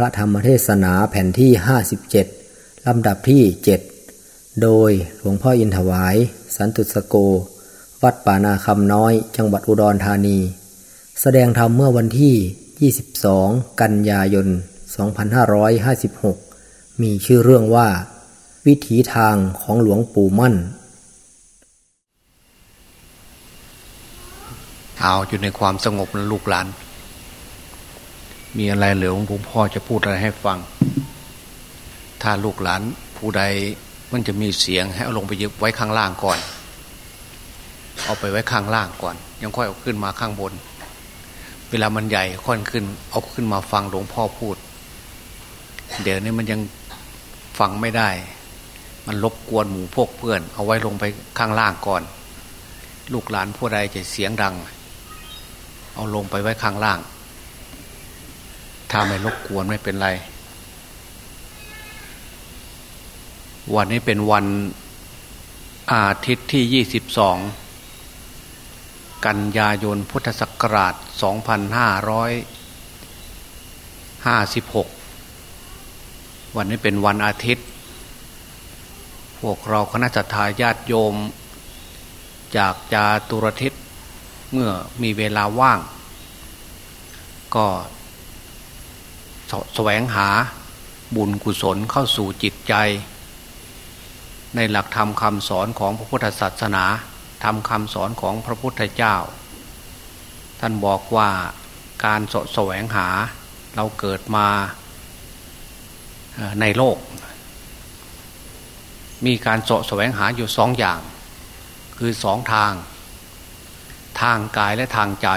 พระธรรมเทศนาแผ่นที่ 57 ลำดับที่ 7 โดยหลวงพ่ออินถวาย สันตุสโก วัดป่านาคำน้อย จังหวัดอุดรธานี แสดงธรรมเมื่อวันที่ 22 กันยายน 2556 มีชื่อเรื่องว่า วิถีทางของหลวงปู่มั่น เอาอยู่ในความสงบนะลูกหลาน มีอะไรเหลือหลวงพ่อจะพูดอะไรให้ฟัง ถ้าลูกหลานผู้ใดมันจะมีเสียงให้เอาลงไปยึดไว้ข้างล่างก่อน เอาไปไว้ข้างล่างก่อน ยังค่อยเอาขึ้นมาข้างบน เวลามันใหญ่ค่อนขึ้น เอาขึ้นมาฟังหลวงพ่อพูด เดี๋ยวนี้มันยังฟังไม่ได้ มันรบกวนหมู่พวกเพื่อน เอาไว้ลงไปข้างล่างก่อน ลูกหลานผู้ใดจะเสียงดัง เอาลงไปไว้ข้างล่าง ถ้าไม่รบกวนไม่เป็นไร วันนี้เป็นวันอาทิตย์ที่ยี่สิบสองกันยายนพุทธศักราชสองพันห้าร้อยห้าสิบหกวันนี้เป็นวันอาทิตย์ พวกเราคณะทาญาติโยม จากจาตุรทิศเมื่อมีเวลาว่าง ก็ แสวงหาบุญกุศลเข้าสู่จิตใจ ในหลักธรรมคำสอนของพระพุทธศาสนาธรรมคำสอนของพระพุทธเจ้า ท่านบอกว่าการสแสวงหาเราเกิดมาในโลก มีการสแสวงหาอยู่สองอย่าง คือสองทาง ทางกายและทางใจ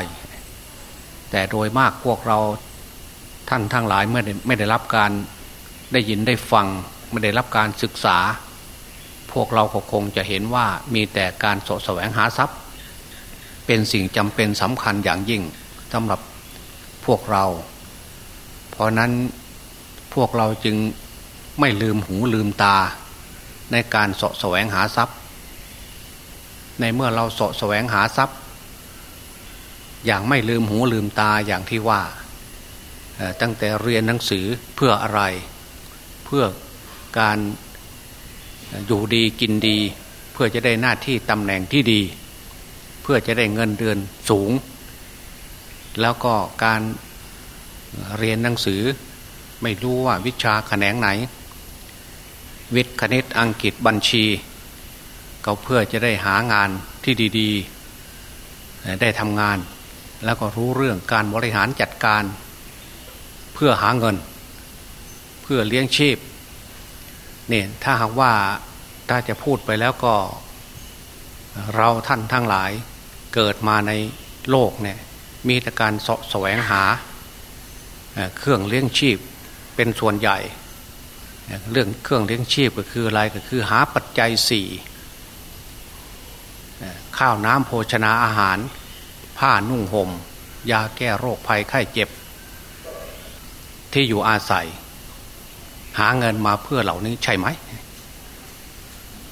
แต่โดยมากพวกเรา ท่านทั้งหลายเมื่อไม่ได้รับการได้ยินได้ฟังไม่ได้รับการศึกษา พวกเราคงจะเห็นว่ามีแต่การสแสวงหาทรัพย์ เป็นสิ่งจำเป็นสำคัญอย่างยิ่งสำหรับพวกเรา เพราะนั้นพวกเราจึงไม่ลืมหูลืมตา ในการสแสวงหาทรัพย์ ในเมื่อเราสแสวงหาทรัพย์ อย่างไม่ลืมหูลืมตาอย่างที่ว่า ตั้งแต่เรียนหนังสือเพื่ออะไร เพื่อการอยู่ดีกินดี เพื่อจะได้หน้าที่ตำแหน่งที่ดี เพื่อจะได้เงินเดือนสูง แล้วก็การเรียนหนังสือไม่รู้ว่าวิชาแขนงไหน วิทย์คณิตอังกฤษบัญชี ก็เพื่อจะได้หางานที่ดี ๆ ได้ทำงาน แล้วก็รู้เรื่องการบริหารจัดการ พื่อหาเงิน เพื่อเลี้ยงชีพเนี่ยถ้าหากว่าถ้าจะพูดไปแล้วก็ เราท่านทั้งหลายเกิดมาในโลกเนี่ยมีแต่การสแสวงหาเครื่องเลี้ยงชีพเป็นส่วนใหญ่ เรื่องเครื่องเลี้ยงชีพก็คืออะไรก็คือหาปัจจัยสี่ข้าวน้ำโภชนาอาหาร ผ้านุ่งหม่ม ยาแก้โรคภัยไข้เจ็บ ที่อยู่อาศัย หาเงินมาเพื่อเหล่านี้ใช่ไหม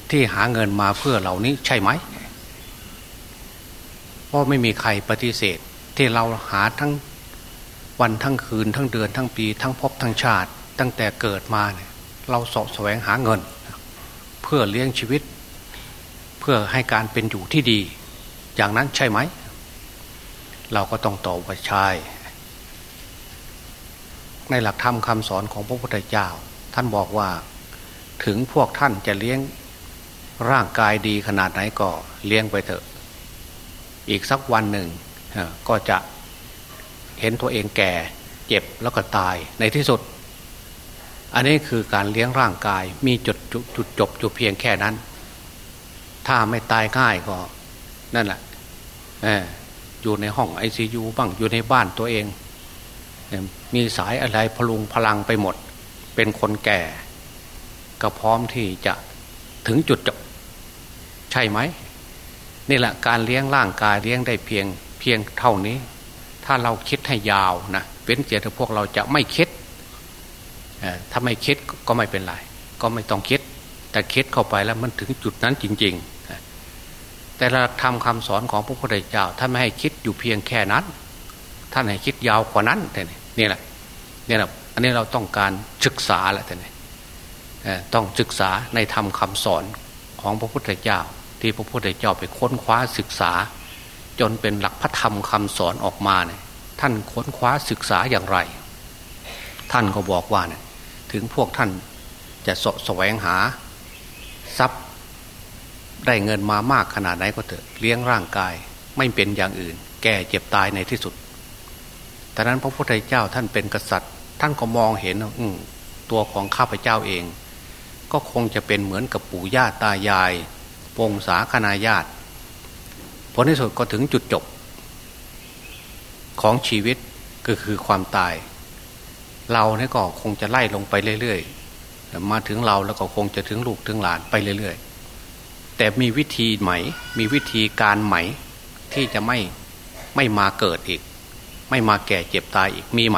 ที่หาเงินมาเพื่อเหล่านี้ใช่ไหมเพราะไม่มีใครปฏิเสธ ที่เราหาทั้งวันทั้งคืน ทั้งเดือนทั้งปี ทั้งพบทั้งชาติ ตั้งแต่เกิดมาเนี่ยเราสอบแสวงหาเงิน เพื่อเลี้ยงชีวิต เพื่อให้การเป็นอยู่ที่ดี อย่างนั้นใช่ไหม เราก็ต้องตอบว่าใช่ ในหลักธรรมคำสอนของพระพุทธเจ้า ท่านบอกว่าถึงพวกท่านจะเลี้ยงร่างกายดีขนาดไหนก็เลี้ยงไปเถอะ อีกสักวันหนึ่งก็จะเห็นตัวเองแก่เจ็บแล้วก็ตายในที่สุด อันนี้คือการเลี้ยงร่างกายมีจุดจุดจบอยู่เพียงแค่นั้น ถ้าไม่ตายง่ายก็ นั่นแหละอยู่ในห้องไอซียูบ้างอยู่ในบ้านตัวเอง มีสายอะไรพลุงพลังไปหมด เป็นคนแก่ ก็พร้อมที่จะถึงจุดจบ ใช่ไหมนี่แหละการเลี้ยงร่างกายเลี้ยงได้เพียงเพียงเท่านี้ ถ้าเราคิดให้ยาวนะเป็นเจตพวกเราจะไม่คิดถ้าไม่คิดก็ไม่เป็นไร ก็ไม่ต้องคิด แต่คิดเข้าไปแล้วมันถึงจุดนั้นจริง ๆ แต่เราทำคำสอนของพระพุทธเจ้าถ้านไม่ให้คิดอยู่เพียงแค่นั้น ท่านให้คิดยาวกว่านั้นนี่ นี่แหละนี่แหละอันนี้เราต้องการศึกษาแหละท่านต้องศึกษาในธรรมคาสอนของพระพุทธเจ้า ที่พระพุทธเจ้าไปค้นคว้าศึกษา จนเป็นหลักพระธรรมคำสอนออกมาเนี่ยท่านค้นคว้าศึกษาอย่างไร ท่านก็บอกว่าเนี่ยถึงพวกท่านจะสะแสวงหาทรัพย์ได้เงินมามากขนาดไหนก็เถอะเลี้ยงร่างกายไม่เป็นอย่างอื่น แก่เจ็บตายในที่สุด แต่นั้นพระพุทธเจ้าท่านเป็นกษัตริย์ ท่านก็มองเห็นอืตัวของข้าพเจ้าเอง ก็คงจะเป็นเหมือนกับปู่ย่าตายายปงสาคณาญาติผลที่สุดก็ถึงจุดจบ ของชีวิตก็คือความตาย เราเนี่ยก็คงจะไล่ลงไปเรื่อยๆมาถึงเราแล้วก็คงจะถึงลูกถึงหลานไปเรื่อยๆ แต่มีวิธีไหม มีวิธีการไหมที่จะไม่ไม่มาเกิดอีก ไม่มาแก่เจ็บตายอีกมีไหม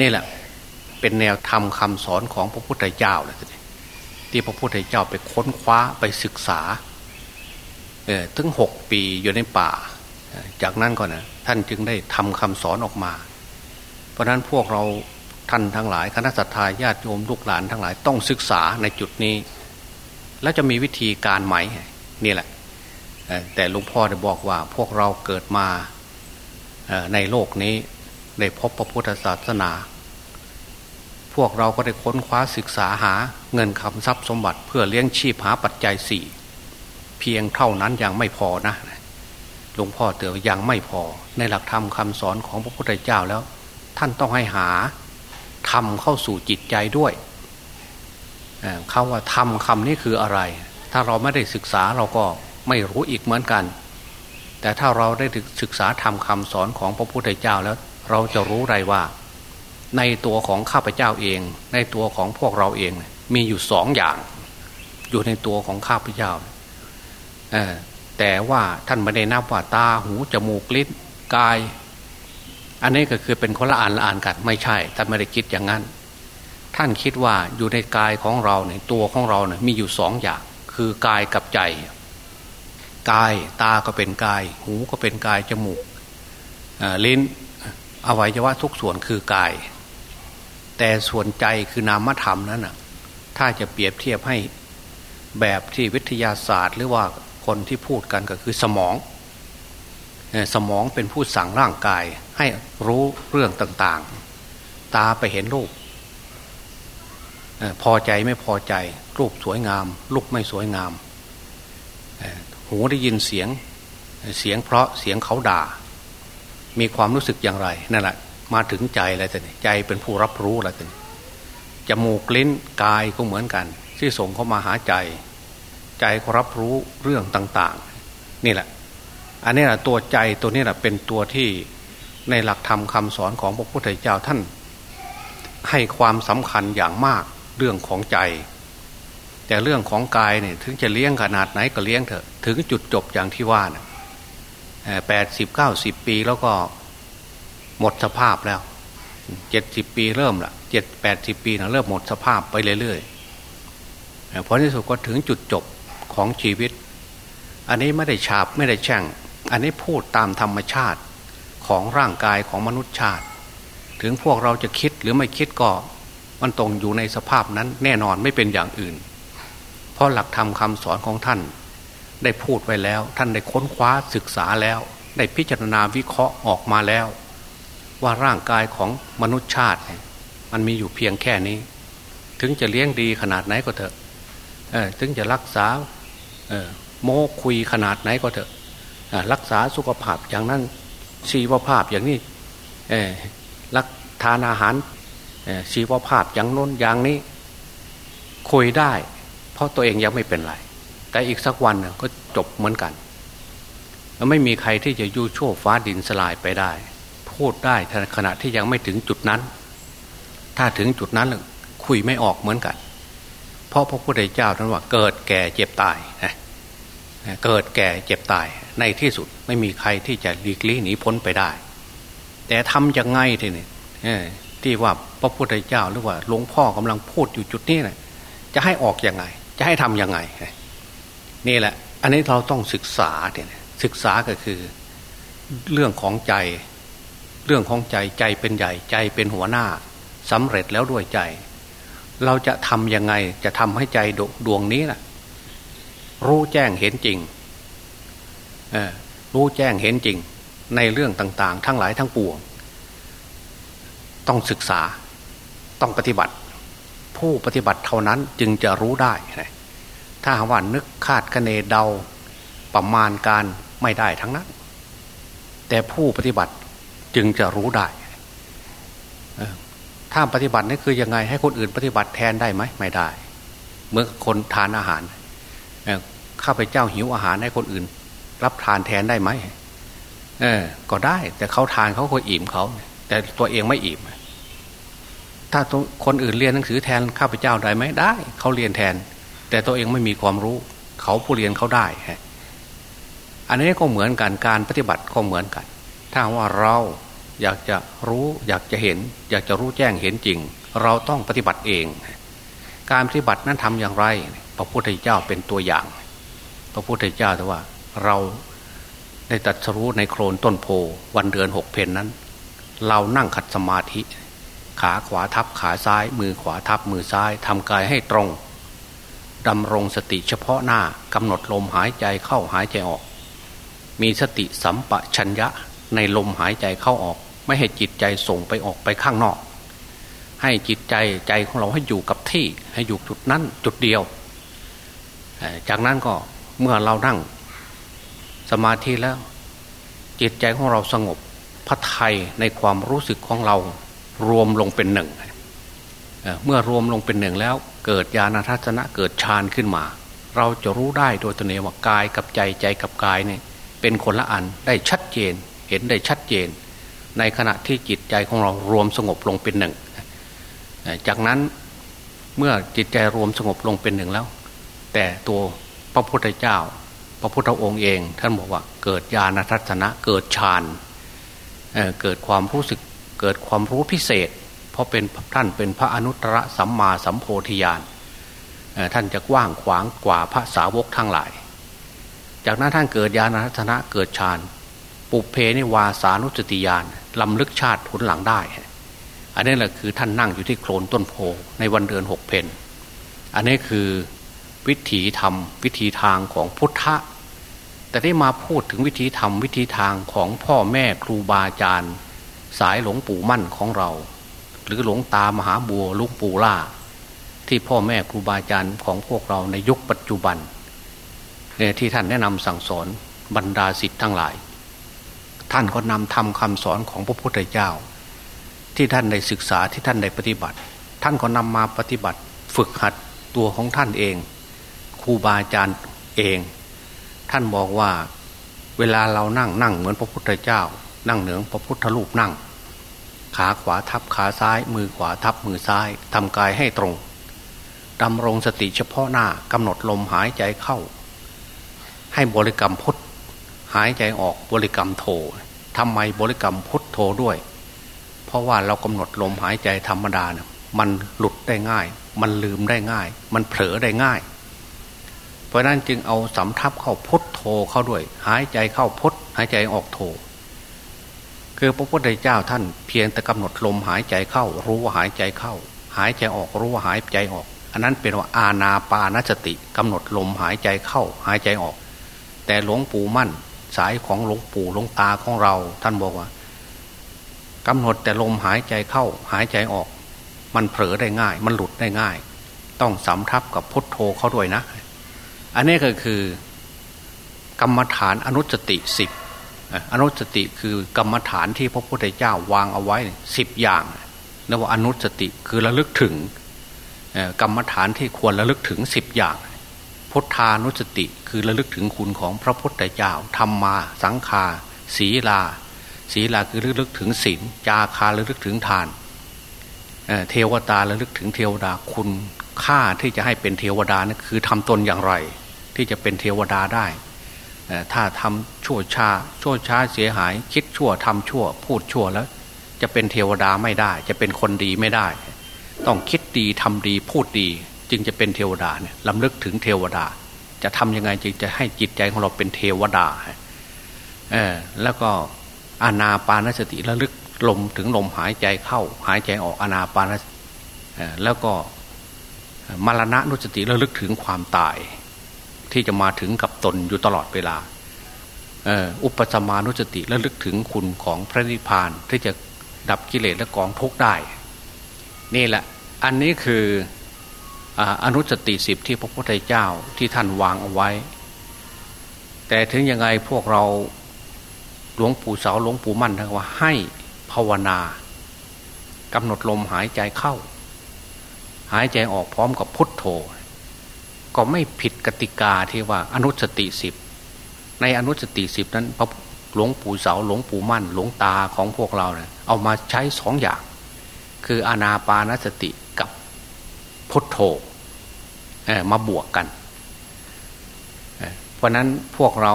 นี่แหละเป็นแนวธรรมคาสอนของพระพุทธเจ้าเลยที่พระพุทธเจ้าไปค้นคว้าไปศึกษาเออถึงหกปีอยู่ในป่า จากนั้นก่อนนะท่านจึงได้ทำคำสอนออกมา เพราะนั้นพวกเราท่านทั้งหลายคณะสัตยาญาติโยมลูกหลานทั้งหลายต้องศึกษาในจุดนี้ แล้วจะมีวิธีการไหมนี่แหละแต่หลวงพ่อได้บอกว่าพวกเราเกิดมา ในโลกนี้ได้พบพระพุทธศาสนา พวกเราก็ได้ค้นคว้าศึกษาหาเงินคำทรัพย์สมบัติ เพื่อเลี้ยงชีพหาปัจจัยสี่เพียงเท่านั้นยังไม่พอนะหลวงพ่อเตือนยังไม่พอ ในหลักธรรมคาสอนของพระพุทธเจ้าแล้ว ท่านต้องให้หาทำเข้าสู่จิตใจด้วยเขาว่าทำคำนี้คืออะไร ถ้าเราไม่ได้ศึกษาเราก็ไม่รู้อีกเหมือนกัน แต่ถ้าเราได้ศึกษาทำคำสอนของพระพุทธเจ้าแล้ว เราจะรู้ไรว่า ในตัวของข้าพเจ้าเอง ในตัวของพวกเราเอง มีอยู่สองอย่าง อยู่ในตัวของข้าพเจ้าแต่ว่าท่านไม่ได้นับว่าตาหูจมูกลิ้นกาย อันนี้ก็คือเป็นคนละอ่านละอ่านกันไม่ใช่ท่านไม่ได้คิดอย่างนั้น ท่านคิดว่าอยู่ในกายของเราในตัวของเราเนี่ยมีอยู่สองอย่าง คือกายกับใจ กาย ตาก็เป็นกาย หูก็เป็นกาย จมูกลิ้น อวัยวะทุกส่วนคือกาย แต่ส่วนใจคือนามธรรมนั้นนะถ้าจะเปรียบเทียบให้แบบที่วิทยาศาสตร์ หรือว่าคนที่พูดกันก็คือสมอง สมองเป็นผู้สั่งร่างกาย ให้รู้เรื่องต่างๆ ตาไปเห็นรูปพอใจไม่พอใจ รูปสวยงาม รูปไม่สวยงาม หูได้ยินเสียง เสียงเพราะเสียงเขาด่า มีความรู้สึกอย่างไรนั่นแหละมาถึงใจอะไรแต่ใจเป็นผู้รับรู้อะไรแต่จมูกลิ้นกายก็เหมือนกัน ที่ส่งเข้ามาหาใจ ใจก็รับรู้เรื่องต่าง ๆ นี่แหละ อันนี้แหละตัวใจตัวนี้แหละเป็นตัวที่ในหลักธรรมคาสอนของพระพุทธเจ้าท่าน ให้ความสำคัญอย่างมากเรื่องของใจ แต่เรื่องของกายเนี่ยถึงจะเลี้ยงขนาดไหนก็เลี้ยงเถอะ ถึงจุดจบอย่างที่ว่านะแปดสิบเก้าสิบปีแล้วก็หมดสภาพแล้วเจ็ดสิบปีเริ่มละเจ็ดแปดสิบปีนะเริ่มหมดสภาพไปเรื่อยๆเพราะที่สุดก็ถึงจุดจบของชีวิต อันนี้ไม่ได้ฉาบไม่ได้แช่ง อันนี้พูดตามธรรมชาติของร่างกายของมนุษย์ชาติ ถึงพวกเราจะคิดหรือไม่คิดก็มันตรงอยู่ในสภาพนั้นแน่นอนไม่เป็นอย่างอื่น เพราะหลักธรรมคาสอนของท่าน ได้พูดไว้แล้ว ท่านได้ค้นคว้าศึกษาแล้ว ได้พิจารณาวิเคราะห์ออกมาแล้ว ว่าร่างกายของมนุษย์ชาติ มันมีอยู่เพียงแค่นี้ ถึงจะเลี้ยงดีขนาดไหนก็เถอะถึงจะรักษาโมคุยขนาดไหนก็เถอะรักษาสุขภาพอย่างนั้นชีวภาพอย่างนี้รักทานอาหารชีวภาพอย่างน้นอย่างนี้ คุยได้ เพราะตัวเองยังไม่เป็นไร แต่อีกสักวันก็จบเหมือนกันไม่มีใครที่จะยู่โชวฟ้าดินสลายไปได้ พูดได้ขณะที่ยังไม่ถึงจุดนั้น ถ้าถึงจุดนั้นคุยไม่ออกเหมือนกัน เพราะพระพุทธเจ้าท่านว่าเกิดแก่เจ็บตายเกิดแก่เจ็บตาย ในที่สุดไม่มีใครที่จะหลีกลี่หนีพ้นไปได้ แต่ทำยังไงทีนี้ที่ว่าพระพุทธเจ้าหรือว่าหลวงพ่อกำลังพูดอยู่จุดนี้นะจะให้ออกอยังไง จะให้ทำยังไง นี่แหละ อันนี้เราต้องศึกษาเนี่ยศึกษาก็คือเรื่องของใจ เรื่องของใจใจเป็นใหญ่ใจเป็นหัวหน้าสำเร็จแล้วด้วยใจ เราจะทำยังไงจะทำให้ใจดวงนี้นะ่ะ รู้แจ้งเห็นจริงรู้แจ้งเห็นจริง ในเรื่องต่าง ๆ ทั้งหลายทั้งปวง ต้องศึกษาต้องปฏิบัติ ผู้ปฏิบัติเท่านั้นจึงจะรู้ได้ ถ้าว่านึกคาดคะเนเดาประมาณการไม่ได้ทั้งนั้น แต่ผู้ปฏิบัติจึงจะรู้ได้ ถ้าปฏิบัตินี่คือยังไงให้คนอื่นปฏิบัติแทนได้ไหมไม่ได้ เมื่อคนทานอาหารข้าพเจ้าหิวอาหารให้คนอื่น รับทานแทนได้ไหมเออ ก็ได้ แต่เขาทานเขาคยอิ่มเขา แต่ตัวเองไม่อิ่ม ถ้าคนอื่นเรียนหนังสือแทนข้าพเจ้าได้ไหมได้ เขาเรียนแทน แต่ตัวเองไม่มีความรู้ เขาผู้เรียนเขาได้ฮะอันนี้ก็เหมือนกันการปฏิบัติก็เหมือนกัน ถ้าว่าเราอยากจะรู้อยากจะเห็น อยากจะรู้แจ้งเห็นจริง เราต้องปฏิบัติเอง การปฏิบัตินั้นทำอย่างไร พระพุทธเจ้าเป็นตัวอย่าง พระพุทธเจ้าแต่ว่าเราได้ตัดสรู้ในโคลนต้นโพวันเดือนหกเพนนั้น เรานั่งขัดสมาธิ ขาขวาทับขาซ้าย มือขวาทับมือซ้ายทำกายให้ตรงดำรงสติเฉพาะหน้ากำหนดลมหายใจเข้าหายใจออก มีสติสัมปชัญญะในลมหายใจเข้าออก ไม่ให้จิตใจส่งไปออกไปข้างนอก ให้จิตใจใจของเราให้อยู่กับที่ให้อยู่จุดนั้นจุดเดียว จากนั้นก็เมื่อเรานั่งสมาธิแล้ว จิตใจของเราสงบพระไทยในความรู้สึกของเรา รวมลงเป็นหนึ่งเมื่อรวมลงเป็นหนึ่งแล้ว เกิดญาณทัศนะเกิดฌานขึ้นมา เราจะรู้ได้โดยตัวเองว่ากายกับใจใจกับกายเนี่ยเป็นคนละอันได้ชัดเจน เห็นได้ชัดเจน ในขณะที่จิตใจของเรารวมสงบลงเป็นหนึ่งจากนั้นเมื่อจิตใจรวมสงบลงเป็นหนึ่งแล้ว แต่ตัวพระพุทธเจ้า พระพุทธองค์เอง ท่านบอกว่าเกิดญาณทัศนะเกิดฌานเเกิดความรู้สึก เกิดความรู้พิเศษ เพราะเป็นท่านเป็นพระอนุตตรสัมมาสัมโพธิญาณท่านจะกว้างขวางกว่าพระสาวกทั้งหลาย จากนั้นท่านเกิดญาณทัศนะเกิดฌานปุเพนิวาสานุสติญาณลำลึกชาติผลหลังได้ อันนี้แหละคือท่านนั่งอยู่ที่โคลนต้นโพในวันเดือนหกเพนอันนี้คือวิถีธรรม วิถีทางของพุทธะแต่ได้มาพูดถึงวิถีธรรมวิถีทางของพ่อแม่ครูบาอาจารย์ สายหลวงปู่มั่นของเรา หรือหลวงตามหาบัวลุงปู่ล่า ที่พ่อแม่ครูบาอาจารย์ของพวกเราในยุคปัจจุบันที่ท่านแนะนำสั่งสอนบรรดาสิทธิ์ทั้งหลาย ท่านก็นำทำคำสอนของพระพุทธเจ้า ที่ท่านได้ศึกษาที่ท่านได้ปฏิบัติ ท่านก็นำมาปฏิบัติ ฝึกหัดตัวของท่านเองครูบาอาจารย์เอง ท่านบอกว่าเวลาเรานั่งนั่งเหมือนพระพุทธเจ้า นั่งเหนือพระพุทธรูปนั่ง ขาขวาทับขาซ้าย มือขวาทับมือซ้ายทำกายให้ตรงดำรงสติเฉพาะหน้ากำหนดลมหายใจเข้า ให้บริกรรมพุทหายใจออกบริกรรมโททำไมบริกรรมพุทโธด้วย เพราะว่าเรากำหนดลมหายใจธรรมดาเนี่ยมันหลุดได้ง่าย มันลืมได้ง่าย มันเผลอได้ง่าย เพราะนั้นจึงเอาสำทับเข้าพุทโธเข้าด้วย หายใจเข้าพุทหายใจออกโธ คือพระพุทธเจ้าท่านเพียงแต่กำหนดลมหายใจเข้า รู้ว่าหายใจเข้า หายใจออกรู้ว่าหายใจออก อันนั้นเป็นว่าอาณาปานสติกำหนดลมหายใจเข้า หายใจออก แต่หลวงปู่มั่น สายของหลวงปู่หลวงตาของเรา ท่านบอกว่ากำหนดแต่ลมหายใจเข้า หายใจออก มันเผลอได้ง่าย มันหลุดได้ง่าย ต้องสำทับกับพุทโธเขาด้วยนะ อันนี้ก็คือกรรมฐานอนุสติสิบ อนุสติคือกรรมฐานที่พระพุทธเจ้าวางเอาไว้สิบอย่างเรียกว่าอนุสติคือระลึกถึงกรรมฐานที่ควรระลึกถึงสิบอย่างพุทธานุสติคือระลึกถึงคุณของพระพุทธเจ้าธรรมมาสังคาศีลา ศีลาคือระลึกถึงศีลจาคาระลึกถึงทานเทวตาระลึกถึงเทวดาคุณค่าที่จะให้เป็นเทวดานะคือทำตนอย่างไร ที่จะเป็นเทวดาได้ ถ้าทำชั่วช้าชั่วช้าเสียหาย คิดชั่วทำชั่ว พูดชั่วแล้ว จะเป็นเทวดาไม่ได้ จะเป็นคนดีไม่ได้ ต้องคิดดีทำดีพูดดี จึงจะเป็นเทวดาเนี่ยลำลึกถึงเทวดา จะทำยังไงจึงจะให้จิตใจของเราเป็นเทวดาเออแล้วก็อานาปานสติระลึกลมถึงลมหายใจเข้า หายใจออกอนาปานแล้วก็มรณะนุสติระลึกถึงความตาย ที่จะมาถึงกับตนอยู่ตลอดเวลาอุปสมานุสติระลึกถึงคุณของพระนิพพานที่จะดับกิเลสและกองทุกได้ นี่แหละ อันนี้คืออนุสติสิบที่พระพุทธเจ้าที่ท่านวางเอาไว้ แต่ถึงยังไงพวกเราหลวงปู่เสาหลวงปู่มั่นท่านว่าให้ภาวนากำหนดลมหายใจเข้า หายใจออกพร้อมกับพุทโธ ก็ไม่ผิดกติกาที่ว่าอนุสติสิบในอนุสติสิบนั้นพระหลวงปู่เสาหลวงปู่มั่น หลวงตาของพวกเราเนี่ยเอามาใช้สองอย่าง คืออนาปานสติกับพุทโธมาบวกกัน เพราะนั้นพวกเรา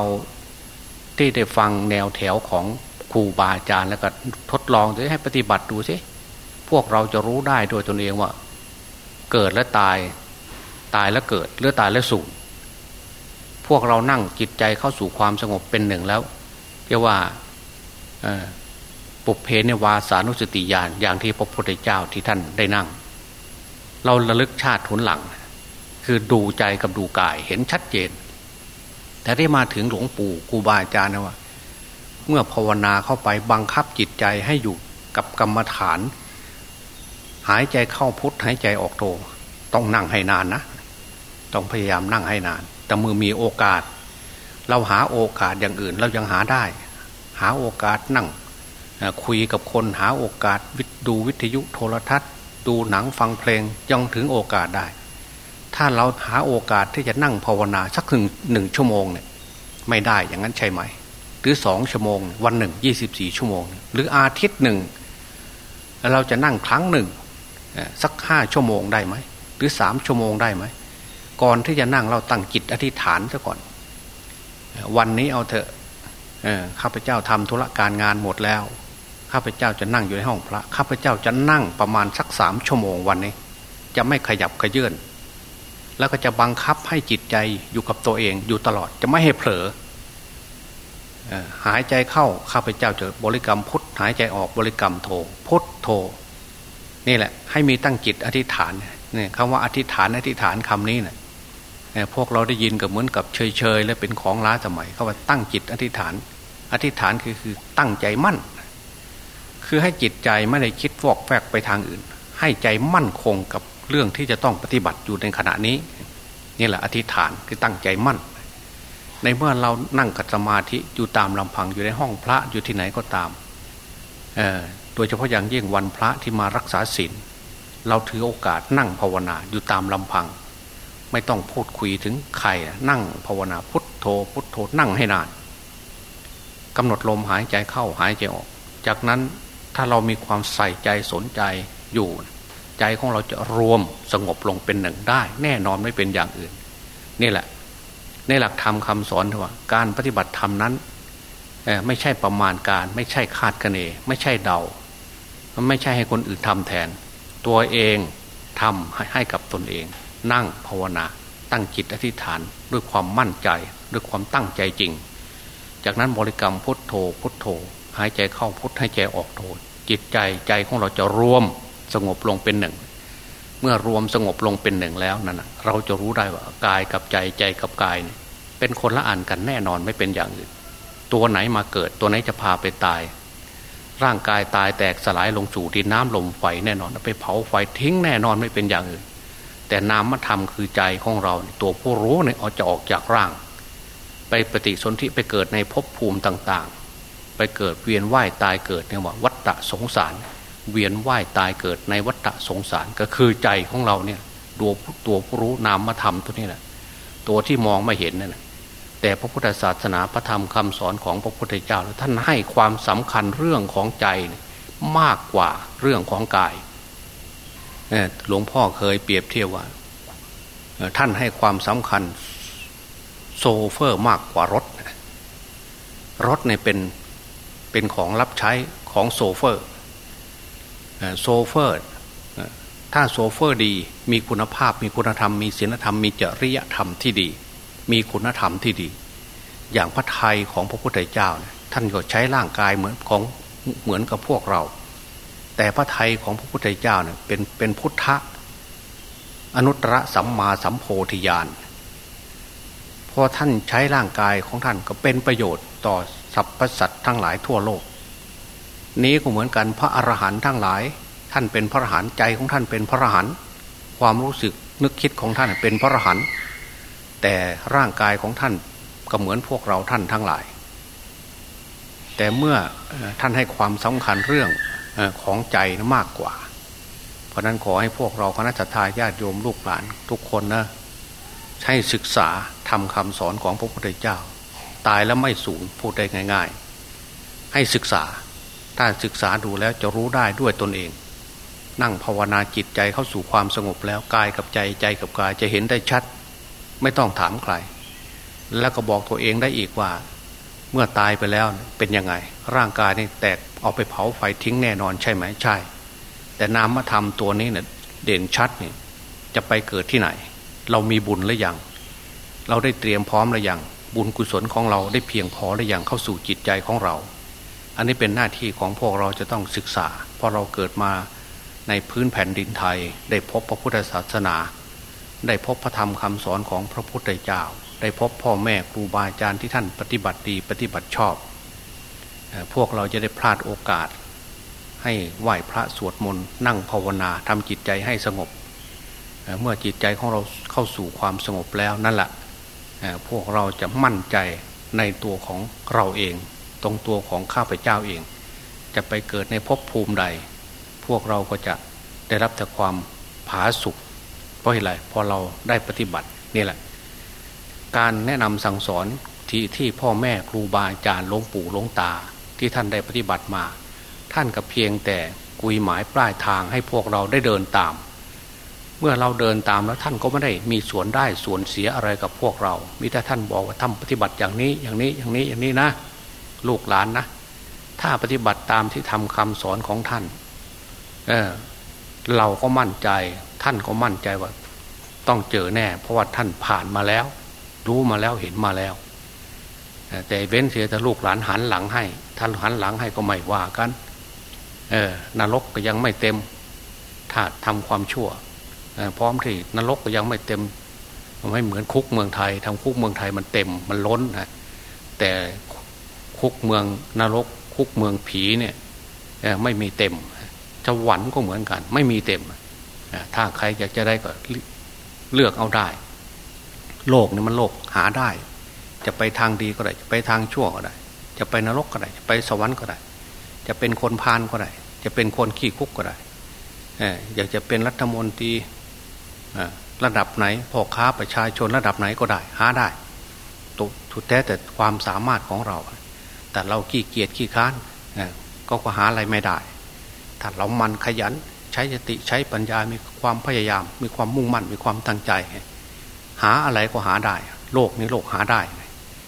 ที่ได้ฟังแนวแถวของครูบาอาจารย์แล้วก็ทดลองจะให้ปฏิบัติดูสิพวกเราจะรู้ได้โดยตนเองว่า เกิดและตาย ตายแล้วเกิดหรือตายแล้วสูญพวกเรานั่งจิตใจเข้าสู่ความสงบเป็นหนึ่งแล้วเรียกว่าปุเพเนวาสานุสติญาณอย่างที่พระพุทธเจ้าที่ท่านได้นั่ง เราระลึกชาติทุนหลัง คือดูใจกับดูกายเห็นชัดเจน แต่ได้มาถึงหลวงปู่กูบาอาจารย์นะว่า เมื่อภาวนาเข้าไปบังคับจิตใจให้อยู่กับกรรมฐาน หายใจเข้าพุทหายใจออกโทต้องนั่งให้นานนะ ต้องพยายามนั่งให้นาน แต่มือมีโอกาส เราหาโอกาสอย่างอื่นเรายังหาได้ หาโอกาสนั่งคุยกับคนหาโอกาสดูวิทยุโทรทัศน์ ดูหนังฟังเพลงยังถึงโอกาสได้ ถ้าเราหาโอกาสที่จะนั่งภาวนาสักหนึ่งหนึ่งชั่วโมงเนี่ยไม่ได้อย่างนั้นใช่ไหม หรือสองชั่วโมง วันหนึ่งยี่สิบสี่ชั่วโมง หรืออาทิตย์หนึ่ง เราจะนั่งครั้งหนึ่งสักห้าชั่วโมงได้ไหม หรือสามชั่วโมงได้ไหม ก่อนที่จะนั่งเราตั้งจิตอธิษฐานซะก่อน วันนี้เอาเถอะข้าพเจ้าทำธุระการงานหมดแล้ว ข้าพเจ้าจะนั่งอยู่ในห้องพระ ข้าพเจ้าจะนั่งประมาณสักสามชั่วโมงวันนี้ จะไม่ขยับขยื่นแล้วก็จะบังคับให้จิตใจอยู่กับตัวเองอยู่ตลอดจะไม่ให้เผลอหายใจเข้าข้าพเจ้าจะบริกรรมพุทหายใจออกบริกรรมโทพุทโทนี่แหละ ให้มีตั้งจิตอธิษฐานเนี่ยคำว่าอธิษฐานอธิษฐานคำนี้เนี่ย พวกเราได้ยินกับเหมือนกับเฉยๆและเป็นของล้าสมัยเขาว่าตั้งจิตอธิษฐาน อธิษฐานคือคือตั้งใจมั่น คือให้จิตใจไม่ได้คิดฟอกแฟกไปทางอื่น ให้ใจมั่นคงกับเรื่องที่จะต้องปฏิบัติอยู่ในขณะนี้นี่แหละอธิษฐานคือตั้งใจมั่น ในเมื่อเรานั่งกัสมาธิอยู่ตามลำพังอยู่ในห้องพระอยู่ที่ไหนก็ตามโดยเฉพาะอย่างยิ่งวันพระที่มารักษาศีลเราถือโอกาสนั่งภาวนาอยู่ตามลำพัง ไม่ต้องพูดคุยถึงใครนั่งภาวนาพุทโธพุทโธนั่งให้นานกำหนดลมหายใจเข้าหายใจออก จากนั้นถ้าเรามีความใส่ใจสนใจอยู่ ใจของเราจะรวมสงบลงเป็นหนึ่งได้ แน่นอนไม่เป็นอย่างอื่น นี่แหละ ในหลักธรรมคาสอนว่า การปฏิบัติธรรมนั้นไม่ใช่ประมาณการ ไม่ใช่คาดคะเน ไม่ใช่เดา ไม่ใช่ให้คนอื่นทำแทน ตัวเองทำให้ให้กับตนเอง นั่งภาวนา ตั้งจิตอธิษฐานด้วยความมั่นใจ ด้วยความตั้งใจจริง จากนั้นบริกรรมพุทโธพุทโธ หายใจเข้าพุทหายใจออกโธจิตใจใจของเราจะรวมสงบลงเป็นหนึ่ง เมื่อรวมสงบลงเป็นหนึ่งแล้วนั่นเราจะรู้ได้ว่ากายกับใจใจกับกายเป็นคนละอันกันแน่นอนไม่เป็นอย่างอื่น ตัวไหนมาเกิดตัวไหนจะพาไปตาย ร่างกายตายแตกสลายลงสู่ดินน้ำลมไฟแน่นอนไปเผาไฟทิ้งแน่นอนไม่เป็นอย่างอื่น แต่นามธรรมคือใจของเรา ตัวผู้รู้เนี่ยอจะออกจากร่าง ไปปฏิสนธิไปเกิดในภพภูมิต่างๆ ไปเกิดเวียนว่ายตายเกิดเนี่ยว่าวัฏฏะสงสาร เวียนว่ายตายเกิดในวัฏฏะสงสารก็คือใจของเราเนี่ยตัวตัวผู้รู้นามธรรมตัวนี้แหละตัวที่มองไม่เห็นนั่นแหละแต่พระพุทธศาสนาพระธรรมคำสอนของพระพุทธเจ้าแล้วท่านให้ความสำคัญเรื่องของใจมากกว่าเรื่องของกาย หลวงพ่อเคยเปรียบเทียบว่าท่านให้ความสำคัญ โชเฟอร์มากกว่ารถ รถเนี่ยเป็นเป็นของรับใช้ของโชเฟอร์โชเฟอร์ ถ้าโซเฟอร์ดี มีคุณภาพ มีคุณธรรม มีศีลธรรม มีจริยธรรมที่ดี มีคุณธรรมที่ดี อย่างพระไทยของพระพุทธเจ้า ท่านก็ใช้ร่างกายเหมือนของเหมือนกับพวกเรา แต่พระไทยของพระพุทธเจ้าเนี่ยเป็นเป็นพุทธะอนุตตรสัมมาสัมโพธิญาณพอท่านใช้ร่างกายของท่านก็เป็นประโยชน์ต่อสรรพสัตว์ทั้งหลายทั่วโลก นี้ก็เหมือนกันพระอรหันต์ทั้งหลาย ท่านเป็นพระอรหันต์ใจของท่านเป็นพระอรหันต์ความรู้สึกนึกคิดของท่านเป็นพระอรหันต์แต่ร่างกายของท่านก็เหมือนพวกเราท่านทั้งหลาย แต่เมื่อท่านให้ความสำคัญเรื่อง ของใจมากกว่า เพราะนั้นขอให้พวกเราคณะทาญาติโยมลูกหลานทุกคนนะให้ศึกษาทำคำสอนของพระพุทธเจ้า ตายแล้วไม่สูญพูดได้ง่าย ๆ ให้ศึกษาถ้าศึกษาดูแล้วจะรู้ได้ด้วยตนเอง นั่งภาวนาจิตใจเข้าสู่ความสงบแล้วกายกับใจใจกับกายจะเห็นได้ชัด ไม่ต้องถามใคร แล้วก็บอกตัวเองได้อีกว่า เมื่อตายไปแล้วเป็นยังไง ร่างกายนี่แตกเอาไปเผาไฟทิ้งแน่นอนใช่ไหมใช่ แต่นามธรรมตัวนี้เนี่ยเด่นชัดเนี่ยจะไปเกิดที่ไหน เรามีบุญหรือยังเราได้เตรียมพร้อมหรือยังบุญกุศลของเราได้เพียงพอหรือยังเข้าสู่จิตใจของเรา อันนี้เป็นหน้าที่ของพวกเราจะต้องศึกษาเพราะเราเกิดมาในพื้นแผ่นดินไทย ได้พบพระพุทธศาสนา ได้พบพระธรรมคำสอนของพระพุทธเจ้า ได้พบพ่อแม่ครูบาอาจารย์ที่ท่านปฏิบัติดีปฏิบัติชอบ พวกเราจะได้พลาดโอกาส ให้ไหว้พระสวดมนต์นั่งภาวนาทำจิตใจให้สงบ เมื่อจิตใจของเราเข้าสู่ความสงบแล้วนั่นแหละพวกเราจะมั่นใจในตัวของเราเอง ตรงตัวของข้าพเจ้าเอง จะไปเกิดในภพภูมิใด พวกเราก็จะได้รับแต่ความผาสุกเพราะอะไรพอเราได้ปฏิบัตินี่แหละ การแนะนำสั่งสอนที่ที่พ่อแม่ครูบาอาจารย์หลวงปู่หลวงตา ที่ท่านได้ปฏิบัติมา ท่านก็เพียงแต่กุยหมายปลายทางให้พวกเราได้เดินตาม เมื่อเราเดินตามแล้วท่านก็ไม่ได้มีส่วนได้ส่วนเสียอะไรกับพวกเรามีแต่ท่านบอกว่าทำปฏิบัติอย่างนี้อย่างนี้อย่างนี้อย่างนี้นะ ลูกหลานนะ ถ้าปฏิบัติตามที่ทำคำสอนของท่านเออเราก็มั่นใจ ท่านก็มั่นใจว่า ต้องเจอแน่ เพราะว่าท่านผ่านมาแล้ว รู้มาแล้วเห็นมาแล้ว แต่เว้นเสียแต่ลูกหลานหันหลังให้ท่านหันหลังให้ก็ไม่ว่ากัน เออนรกก็ยังไม่เต็ม ถ้าทำความชั่วพร้อมที่นรกก็ยังไม่เต็มไม่เหมือนคุกเมืองไทยทำคุกเมืองไทยมันเต็มมันล้นนะแต่คุกเมืองนรก คุกเมืองผีเนี่ยไม่มีเต็มจะหวันก็เหมือนกัน ไม่มีเต็ม ถ้าใครอยากจะได้ก็เลือกเอาได้ โลกนี่มันโลกหาได้ จะไปทางดีก็ได้ จะไปทางชั่วก็ได้ จะไปนรกก็ได้ จะไปสวรรค์ก็ได้ จะเป็นคนพานก็ได้ จะเป็นคนขี้คุกก็ได้อยากจะเป็นรัฐมนตรีระดับไหนพ่อค้าประชาชนระดับไหนก็ได้ หาได้ทุกแท้แต่ความสามารถของเรา แต่เราขี้เกียจขี้ค้านก็ก็หาอะไรไม่ได้ ถ้าเรามันขยันใช้สติใช้ปัญญามีความพยายาม มีความมุ่งมั่นมีความตั้งใจ หาอะไรก็หาได้ โลกนี้โลกหาได้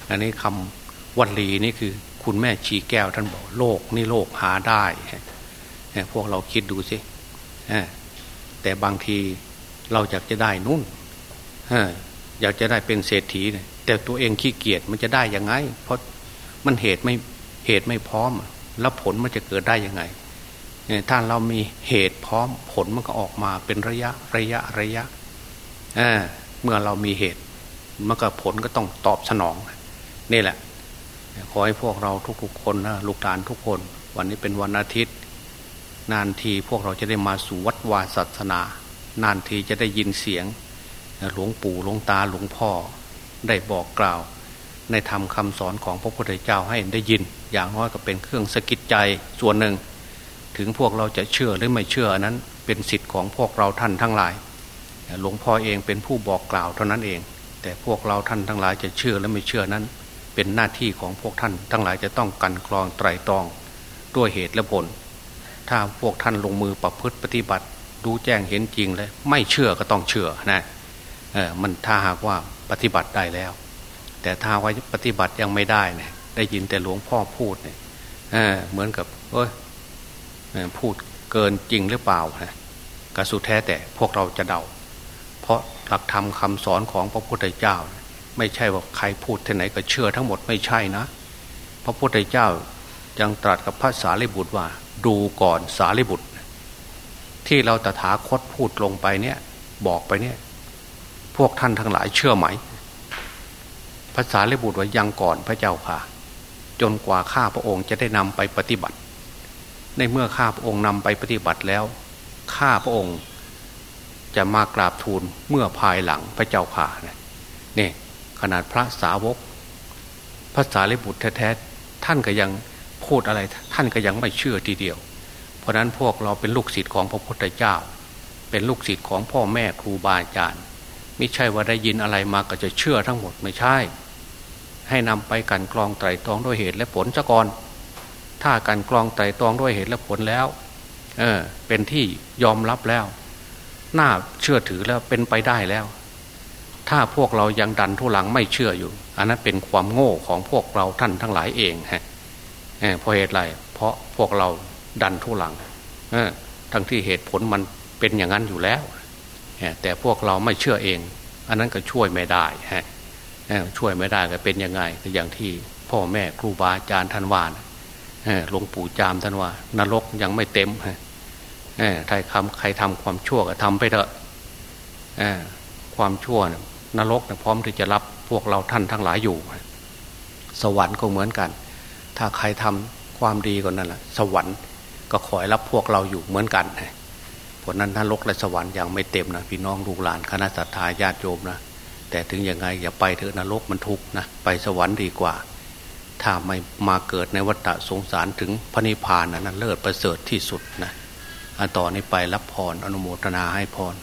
อันนี้คำวันลีนี่คือ คุณแม่ชีแก้วท่านบอก โลกนี่โลกหาได้พวกเราคิดดูสิแต่บางทีเราอยากจะได้นุ่นอยากจะได้เป็นเศรษฐีแต่ตัวเองขี้เกียจมันจะได้ยังไง เพราะมันเหตุไม่เหตุไม่พร้อม แล้วผลมันจะเกิดได้ยังไงถ้าเรามีเหตุพร้อมผลมันก็ออกมาเป็นระยะระยะระยะ เมื่อเรามีเหตุมันก็ผลก็ต้องตอบสนอง นี่แหละ ขอให้พวกเราทุกๆคนนะลูกหลานทุกคน วันนี้เป็นวันอาทิตย์ นานทีพวกเราจะได้มาสู่วัดวาศาสนา นานทีจะได้ยินเสียงหลวงปู่หลวงตาหลวงพ่อได้บอกกล่าว ในธรรมคาสอนของพระพุทธเจ้าให้ได้ยิน อย่างน้อยก็เป็นเครื่องสกิดใจส่วนหนึ่ง ถึงพวกเราจะเชื่อหรือไม่เชื่อนั้น เป็นสิทธิ์ของพวกเราท่านทั้งหลาย หลวงพ่อเองเป็นผู้บอกกล่าวเท่านั้นเอง แต่พวกเราท่านทั้งหลายจะเชื่อหรือไม่เชื่อนั้น เป็นหน้าที่ของพวกท่านทั้งหลายจะต้องกันกรองไตรตรอง ด้วยเหตุและผล ถ้าพวกท่านลงมือประพฤติปฏิบัติรู้แจ้งเห็นจริงเลยไม่เชื่อก็ต้องเชื่อนะเออมันถ้าหากว่าปฏิบัติได้แล้ว แต่ถ้าว่าปฏิบัติยังไม่ได้เนี่ยได้ยินแต่หลวงพ่อพูดเนี่ยเออเหมือนกับเอ้ยพูดเกินจริงหรือเปล่านะกระสุดแท้แต่พวกเราจะเดา ราะหลักธรรมคาสอนของพระพุทธเจ้า ไม่ใช่ว่าใครพูดที่ไหนก็เชื่อทั้งหมดไม่ใช่นะ พระพุทธเจ้ายังตรัสกับพระสารีบุตรว่า ดูก่อนสารีบุตร ที่เราตถาคตพูดลงไปเนี่ย บอกไปเนี่ย พวกท่านทั้งหลายเชื่อไหมภาษาลิบุตรว่ายังก่อนพระเจ้าค่ะ จนกว่าข้าพระองค์จะได้นำไปปฏิบัติ ในเมื่อข้าพระองค์นำไปปฏิบัติแล้ว ข้าพระองค์ จะมากราบทูลเมื่อภายหลังพระเจ้าค่ะนี่ขนาดพระสาวกภาษาลิบุตรแท้ๆท่านก็ยังพูดอะไร ท่านก็ยังไม่เชื่อทีเดียว เพราะนั้นพวกเราเป็นลูกศิษย์ของพระพุทธเจ้า เป็นลูกศิษย์ของพ่อแม่ครูบาอาจารย์ไม่ใช่ว่าได้ยินอะไรมาก็จะเชื่อทั้งหมดไม่ใช่ ให้นำไปกันกรองไตรตรองด้วยเหตุและผลซะก่อนถ้าการกรองไตรตรองด้วยเหตุและผลแล้วเออเป็นที่ยอมรับแล้ว น่าเชื่อถือแล้วเป็นไปได้แล้ว ถ้าพวกเรายังดันทุลังไม่เชื่ออยู่ อันนั้นเป็นความโง่ของพวกเราท่านทั้งหลายเองฮะเพราะเหตุไรเพราะพวกเราดันทุลังทั้งที่เหตุผลมันเป็นอย่างนั้นอยู่แล้วแต่พวกเราไม่เชื่อเอง อันนั้นก็ช่วยไม่ได้ฮะช่วยไม่ได้ก็เป็นยังไงก็อย่างที่พ่อแม่ครูบาอาจารย์ท่านว่าหลวงปู่จามท่านว่า นรกยังไม่เต็มฮะ ใครทำใครทำความชั่วก็ทำไปเถอะความชั่วนรกพร้อมที่จะรับพวกเราท่านทั้งหลายอยู่ สวรรค์ก็เหมือนกัน ถ้าใครทำความดีก่อนนั่นแหละสวรรค์ก็ขอยรับพวกเราอยู่เหมือนกันเพราะนั้นนรกและสวรรค์ยังไม่เต็มนะพี่น้องลูกหลานคณะสัตยาญาติโยมนะแต่ถึงยังไงอย่าไปเถอะนรกมันทุกนะไปสวรรค์ดีกว่า ถ้าไม่มาเกิดในวัฏสงสารถึงพระนิพพานนะนั้นเลิศประเสริฐที่สุดนะ ต่อนนี้ไปรับพรอนุโมทนาให้พร